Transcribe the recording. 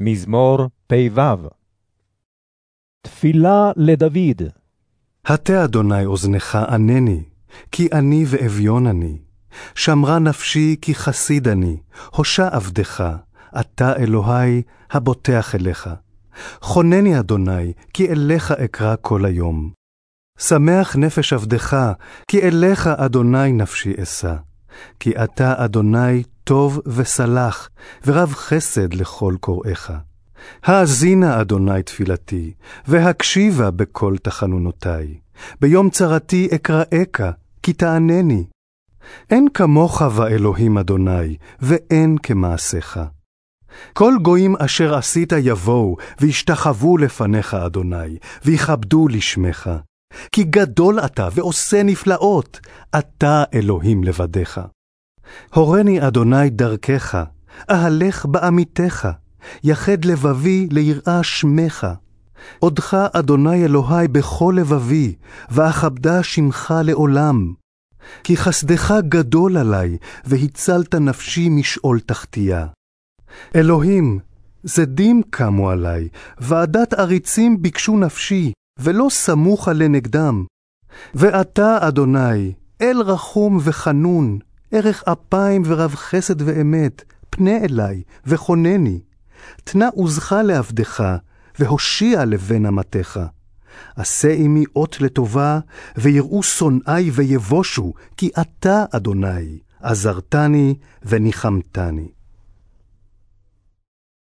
מזמור פ"ו תפילה לדוד. הטה אדוני אוזנך ענני, כי אני ואביון אני. שמרה נפשי כי חסיד אני, הושע עבדך, אתה אלוהי, הבוטח אליך. חונני אדוני, כי אליך אקרא כל היום. שמח נפש עבדך, כי אליך אדוני נפשי אשא. כי אתה, אדוני, טוב וסלח, ורב חסד לכל קוראיך. האזינה, אדוני, תפילתי, והקשיבה בכל תחנונותי. ביום צרתי אקראך, כי תענני. אין כמוך ואלוהים, אדוני, ואין כמעשיך. כל גויים אשר עשית יבואו, וישתחוו לפניך, אדוני, ויכבדו לשמך. כי גדול אתה ועושה נפלאות, אתה אלוהים לבדיך. הורני אדוני דרכך, אהלך בעמיתך, יחד לבבי ליראה שמך. עודך אדוני אלוהי בכל לבבי, ואכבדה שמך לעולם. כי חסדך גדול עלי, והצלת נפשי משאול תחתיה. אלוהים, זדים קמו עלי, ועדת עריצים ביקשו נפשי, ולא סמוכה לנגדם. ואתה, אדוני, אל רחום וחנון, ערך אפיים ורב חסד ואמת, פנה אלי וכונני. תנה עוזך לעבדך, והושיע לבן אמתך. עשה עמי אות לטובה, ויראו שונאי ויבושו, כי אתה, אדוני, עזרתני וניחמתני.